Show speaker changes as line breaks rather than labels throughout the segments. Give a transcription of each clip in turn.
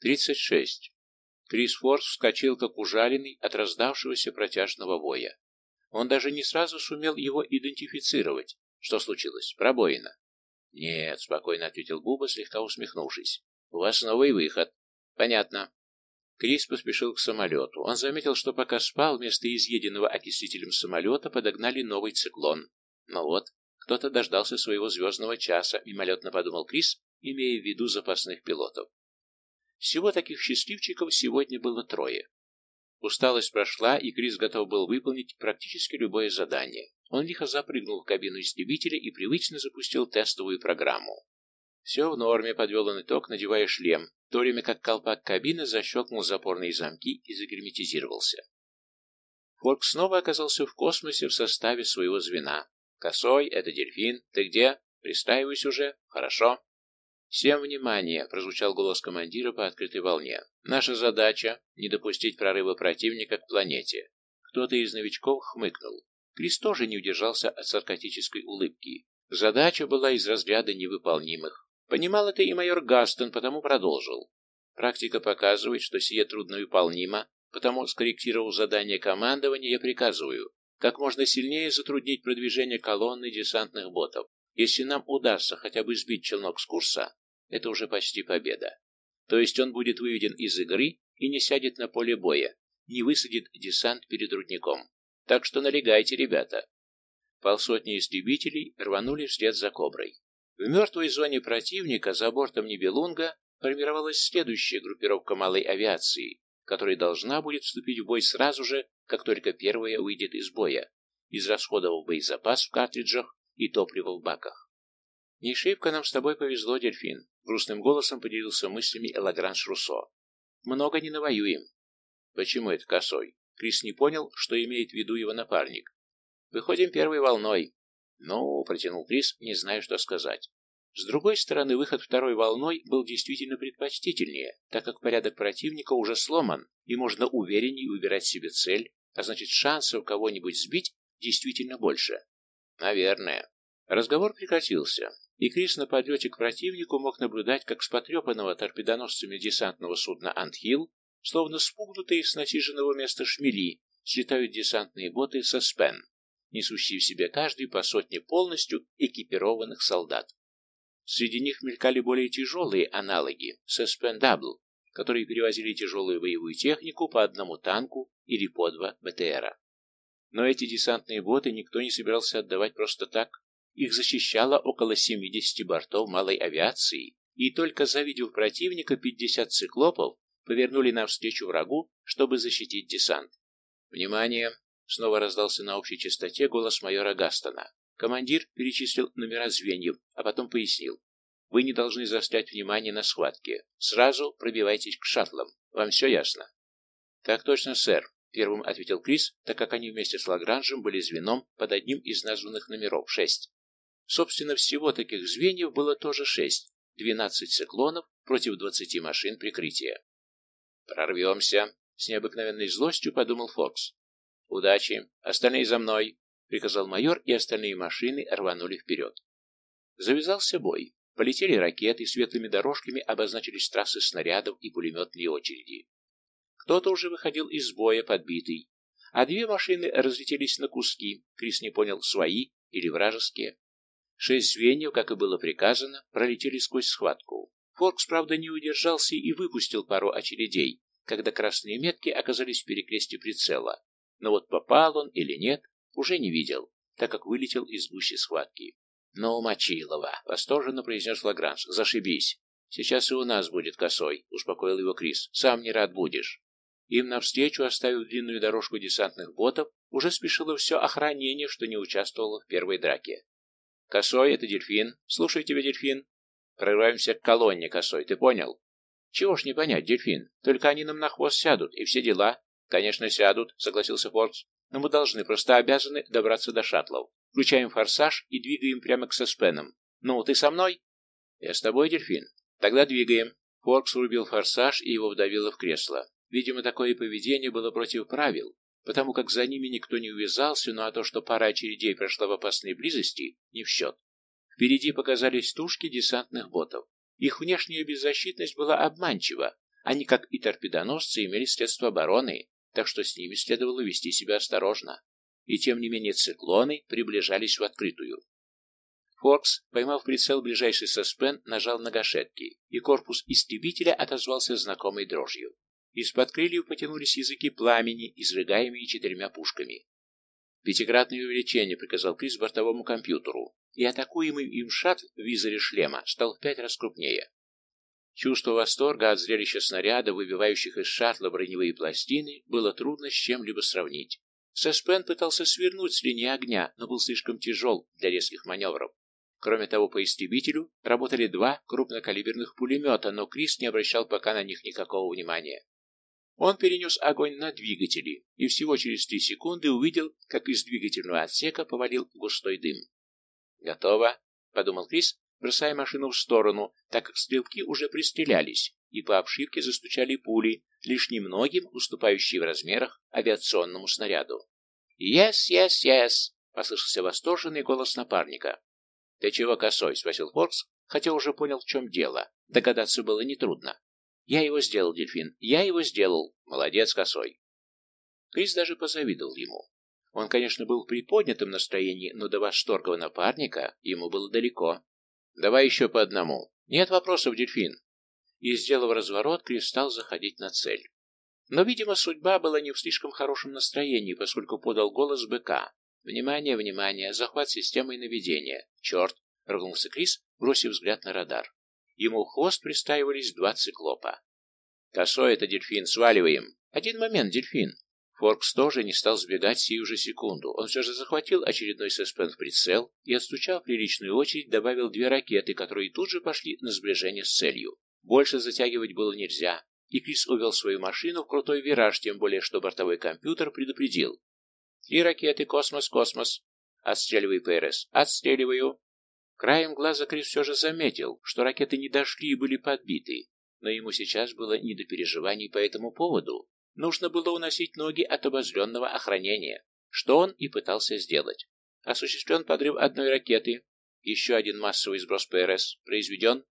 Тридцать шесть. Крис Форс вскочил, как ужаленный от раздавшегося протяжного воя. Он даже не сразу сумел его идентифицировать. Что случилось? Пробоина. «Нет», — спокойно ответил Буба, слегка усмехнувшись. «У вас новый выход». «Понятно». Крис поспешил к самолету. Он заметил, что пока спал, вместо изъеденного окислителем самолета подогнали новый циклон. Ну вот, кто-то дождался своего звездного часа, мимолетно подумал Крис, имея в виду запасных пилотов. Всего таких счастливчиков сегодня было трое. Усталость прошла, и Крис готов был выполнить практически любое задание. Он лихо запрыгнул в кабину истребителя и привычно запустил тестовую программу. Все в норме, подвел он итог, надевая шлем, в то время как колпак кабины защелкнул запорные замки и загерметизировался. Форк снова оказался в космосе в составе своего звена. «Косой, это дельфин. Ты где? Пристраиваюсь уже. Хорошо». «Всем внимание!» — прозвучал голос командира по открытой волне. «Наша задача — не допустить прорыва противника к планете». Кто-то из новичков хмыкнул. Крис тоже не удержался от саркастической улыбки. Задача была из разряда невыполнимых. Понимал это и майор Гастон, потому продолжил. Практика показывает, что сие трудновыполнимо, потому, скорректировав задание командования, я приказываю как можно сильнее затруднить продвижение колонны десантных ботов. Если нам удастся хотя бы сбить челнок с курса, это уже почти победа. То есть он будет выведен из игры и не сядет на поле боя, не высадит десант перед рудником. Так что налегайте, ребята. Полсотни истребителей рванули вслед за «Коброй». В мертвой зоне противника за бортом Нибелунга формировалась следующая группировка малой авиации, которая должна будет вступить в бой сразу же, как только первая выйдет из боя, израсходовав боезапас в картриджах и топливо в баках. «Не шибко нам с тобой повезло, дельфин», — грустным голосом поделился мыслями Элагранж Руссо. «Много не навоюем». «Почему это косой?» Крис не понял, что имеет в виду его напарник. «Выходим первой волной». «Ну», — протянул Крис, не зная, что сказать. С другой стороны, выход второй волной был действительно предпочтительнее, так как порядок противника уже сломан, и можно увереннее выбирать себе цель, а значит шансов кого-нибудь сбить действительно больше. Наверное. Разговор прекратился, и Крис на подлете к противнику мог наблюдать, как с потрепанного торпедоносцами десантного судна «Антхилл», словно спугнутые с насиженного места шмели, слетают десантные боты со «Спен», несущие в себе каждый по сотне полностью экипированных солдат. Среди них мелькали более тяжелые аналоги Suspendable, которые перевозили тяжелую боевую технику по одному танку или по два БТРа. Но эти десантные боты никто не собирался отдавать просто так. Их защищало около 70 бортов малой авиации, и только завидев противника 50 циклопов, повернули навстречу врагу, чтобы защитить десант. «Внимание!» — снова раздался на общей частоте голос майора Гастона. Командир перечислил номера звеньев, а потом пояснил. Вы не должны заострять внимание на схватке. Сразу пробивайтесь к шаттлам. Вам все ясно? Так точно, сэр, первым ответил Крис, так как они вместе с Лагранжем были звеном под одним из названных номеров шесть. Собственно, всего таких звеньев было тоже шесть. Двенадцать циклонов против двадцати машин прикрытия. «Прорвемся!» — с необыкновенной злостью подумал Фокс. «Удачи! Остальные за мной!» — приказал майор, и остальные машины рванули вперед. Завязался бой. Полетели ракеты, светлыми дорожками обозначились трассы снарядов и пулеметные очереди. Кто-то уже выходил из боя подбитый, а две машины разлетелись на куски, Крис не понял, свои или вражеские. Шесть звеньев, как и было приказано, пролетели сквозь схватку. Форкс, правда, не удержался и выпустил пару очередей, когда красные метки оказались в перекресте прицела. Но вот попал он или нет, уже не видел, так как вылетел из гущи схватки. «Ну, Мочилова!» — восторженно произнес Лагранж. «Зашибись! Сейчас и у нас будет косой», — успокоил его Крис. «Сам не рад будешь». Им навстречу, оставив длинную дорожку десантных ботов, уже спешило все охранение, что не участвовало в первой драке. «Косой — это дельфин. Слушай тебя, дельфин. Прорываемся к колонне, косой, ты понял?» «Чего ж не понять, дельфин. Только они нам на хвост сядут, и все дела». «Конечно, сядут», — согласился Форкс но мы должны, просто обязаны добраться до шаттлов. Включаем форсаж и двигаем прямо к Соспенам. Ну, ты со мной? Я с тобой, дельфин. Тогда двигаем. Форкс врубил форсаж и его вдавило в кресло. Видимо, такое поведение было против правил, потому как за ними никто не увязался, ну а то, что пара очередей прошла в опасной близости, не в счет. Впереди показались тушки десантных ботов. Их внешняя беззащитность была обманчива, Они, как и торпедоносцы, имели средства обороны, так что с ними следовало вести себя осторожно. И тем не менее циклоны приближались в открытую. Фокс, поймав прицел ближайший соспен, нажал на гашетки, и корпус истребителя отозвался знакомой дрожью. Из-под крыльев потянулись языки пламени, изрыгаемые четырьмя пушками. «Пятикратное увеличение», — приказал Крис бортовому компьютеру, и атакуемый им шаттл в визоре шлема стал в пять раз крупнее. Чувство восторга от зрелища снаряда, выбивающих из шаттла броневые пластины, было трудно с чем-либо сравнить. Сеспен пытался свернуть с линии огня, но был слишком тяжел для резких маневров. Кроме того, по истребителю работали два крупнокалиберных пулемета, но Крис не обращал пока на них никакого внимания. Он перенес огонь на двигатели и всего через три секунды увидел, как из двигательного отсека повалил густой дым. «Готово», — подумал Крис, бросая машину в сторону, так как стрелки уже пристрелялись, и по обшивке застучали пули, лишь немногим уступающие в размерах авиационному снаряду. «Yes, yes, yes!» — послышался восторженный голос напарника. «Ты чего косой?» — спросил Форкс, хотя уже понял, в чем дело. Догадаться было нетрудно. «Я его сделал, дельфин, я его сделал. Молодец, косой!» Крис даже позавидовал ему. Он, конечно, был в приподнятом настроении, но до восторга напарника ему было далеко. Давай еще по одному. Нет вопросов, дельфин. И, сделав разворот, Крис стал заходить на цель. Но, видимо, судьба была не в слишком хорошем настроении, поскольку подал голос быка. «Внимание, внимание! Захват системой наведения! Черт!» — ругнулся Крис, бросив взгляд на радар. Ему хвост пристаивались два циклопа. «Косой это дельфин! Сваливаем!» «Один момент, дельфин!» Форкс тоже не стал сбегать сию же секунду. Он все же захватил очередной ССПН в прицел и, отстучав приличную очередь, добавил две ракеты, которые тут же пошли на сближение с целью. Больше затягивать было нельзя, и Крис увел свою машину в крутой вираж, тем более, что бортовой компьютер предупредил. «Три ракеты, космос, космос. Отстреливай, ПРС, отстреливаю». Краем глаза Крис все же заметил, что ракеты не дошли и были подбиты, но ему сейчас было не до переживаний по этому поводу. Нужно было уносить ноги от обозленного охранения, что он и пытался сделать. Осуществлен подрыв одной ракеты, еще один массовый сброс ПРС произведен.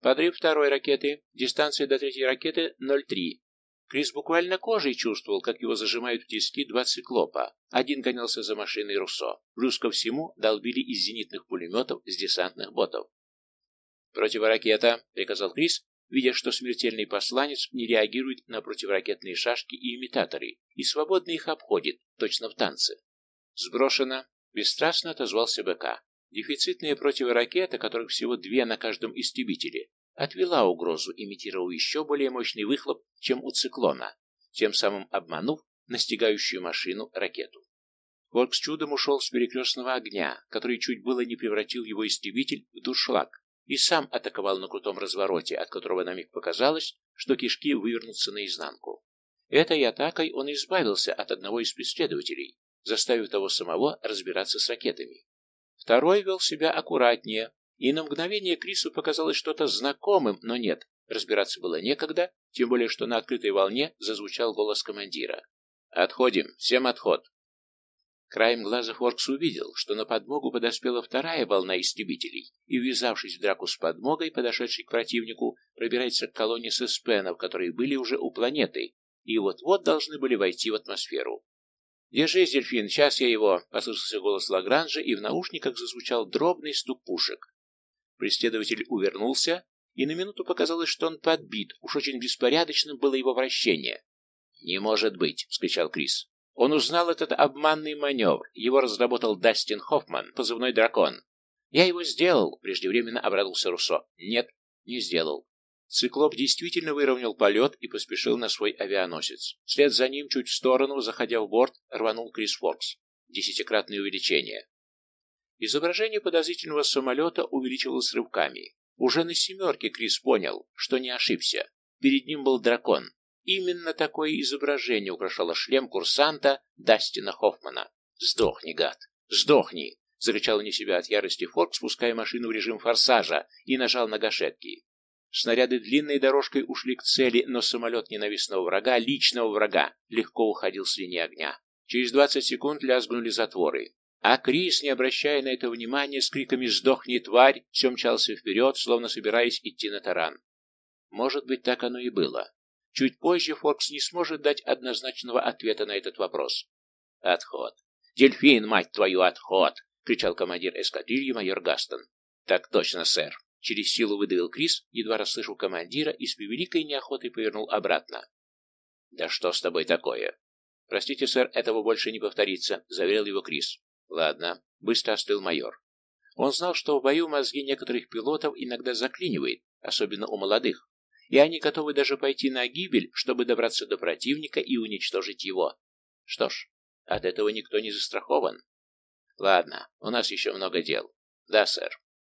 Подрыв второй ракеты, дистанция до третьей ракеты 0,3. Крис буквально кожей чувствовал, как его зажимают в тиски два циклопа. Один гонялся за машиной Руссо. Плюс ко всему долбили из зенитных пулеметов с десантных ботов. «Противоракета», — приказал Крис, видя, что смертельный посланец не реагирует на противоракетные шашки и имитаторы, и свободно их обходит, точно в танце. Сброшено, бесстрастно отозвался БК. Дефицитная противоракета, которых всего две на каждом истребителе, отвела угрозу, имитировав еще более мощный выхлоп, чем у циклона, тем самым обманув настигающую машину ракету. Форк с чудом ушел с перекрестного огня, который чуть было не превратил его истребитель в дуршлаг, и сам атаковал на крутом развороте, от которого на миг показалось, что кишки вывернутся наизнанку. Этой атакой он избавился от одного из преследователей, заставив того самого разбираться с ракетами. Второй вел себя аккуратнее, и на мгновение Крису показалось что-то знакомым, но нет, разбираться было некогда, тем более что на открытой волне зазвучал голос командира. «Отходим, всем отход!» Краем глаза Форкс увидел, что на подмогу подоспела вторая волна истребителей, и, ввязавшись в драку с подмогой, подошедшей к противнику, пробирается к колонне сеспенов, которые были уже у планеты, и вот-вот должны были войти в атмосферу. «Держись, дельфин, сейчас я его!» — послышался голос Лагранжа, и в наушниках зазвучал дробный стук пушек. Преследователь увернулся, и на минуту показалось, что он подбит, уж очень беспорядочным было его вращение. «Не может быть!» — вскричал Крис. Он узнал этот обманный маневр. Его разработал Дастин Хоффман, позывной «Дракон». «Я его сделал», — преждевременно обрадовался Руссо. «Нет, не сделал». Циклоп действительно выровнял полет и поспешил на свой авианосец. Вслед за ним, чуть в сторону, заходя в борт, рванул Крис Фокс. Десятикратное увеличение. Изображение подозрительного самолета увеличивалось рывками. Уже на «семерке» Крис понял, что не ошибся. Перед ним был дракон. Именно такое изображение украшало шлем курсанта Дастина Хоффмана. «Сдохни, гад! Сдохни!» — зарычал не себя от ярости Форк, спуская машину в режим форсажа, и нажал на гашетки. Снаряды длинной дорожкой ушли к цели, но самолет ненавистного врага, личного врага, легко уходил с линии огня. Через двадцать секунд лязгнули затворы. А Крис, не обращая на это внимания, с криками «Сдохни, тварь!» все мчался вперед, словно собираясь идти на таран. Может быть, так оно и было. Чуть позже Форкс не сможет дать однозначного ответа на этот вопрос. Отход. «Дельфин, мать твою, отход!» — кричал командир эскадрильи майор Гастон. «Так точно, сэр!» — через силу выдавил Крис, едва расслышал командира и с превеликой неохотой повернул обратно. «Да что с тобой такое?» «Простите, сэр, этого больше не повторится», — заверил его Крис. «Ладно», — быстро остыл майор. Он знал, что в бою мозги некоторых пилотов иногда заклинивает, особенно у молодых, и они готовы даже пойти на гибель, чтобы добраться до противника и уничтожить его. Что ж, от этого никто не застрахован. Ладно, у нас еще много дел. Да, сэр.